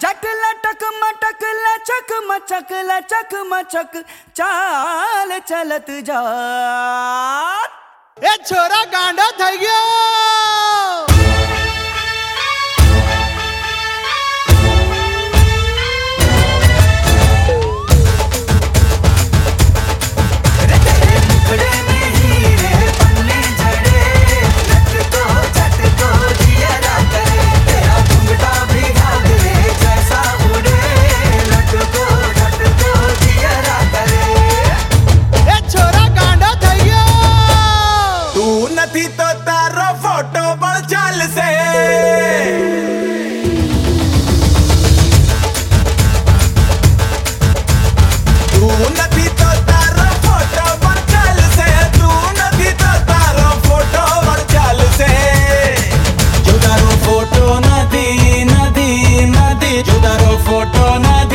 जट लटक मटक लचक मचक लचक मचक चाल चलत जा। ए छोरा गांडा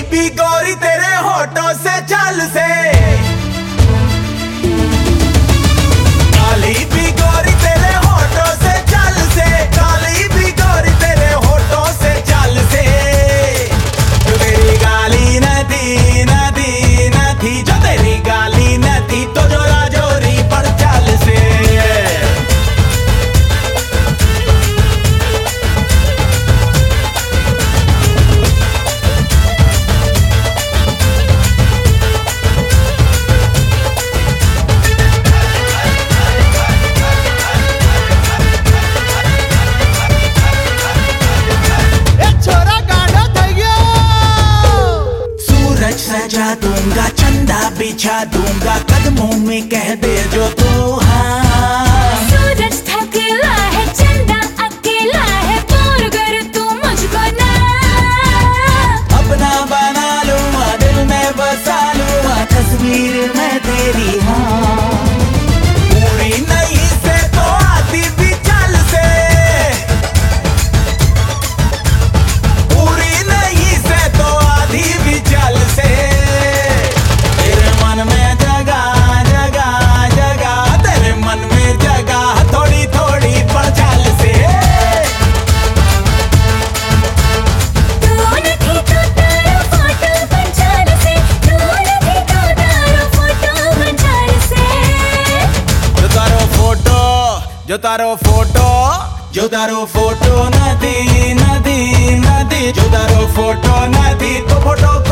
बीबी गौरी तेरे होटो से चल से। सजा दूँगा चंदा बिछा दूँगा कदमों में कह दे जो तो सूरज थकेला है चंदा अकेला है कर तू मुझको ना। अपना बना लूँगा दिल में बसा लूँगा तस्वीर में तेरी જો તારો ફોટો જો તારો ફોટો નથી નથી નથી જો તારો ફોટો નથી તો ફોટો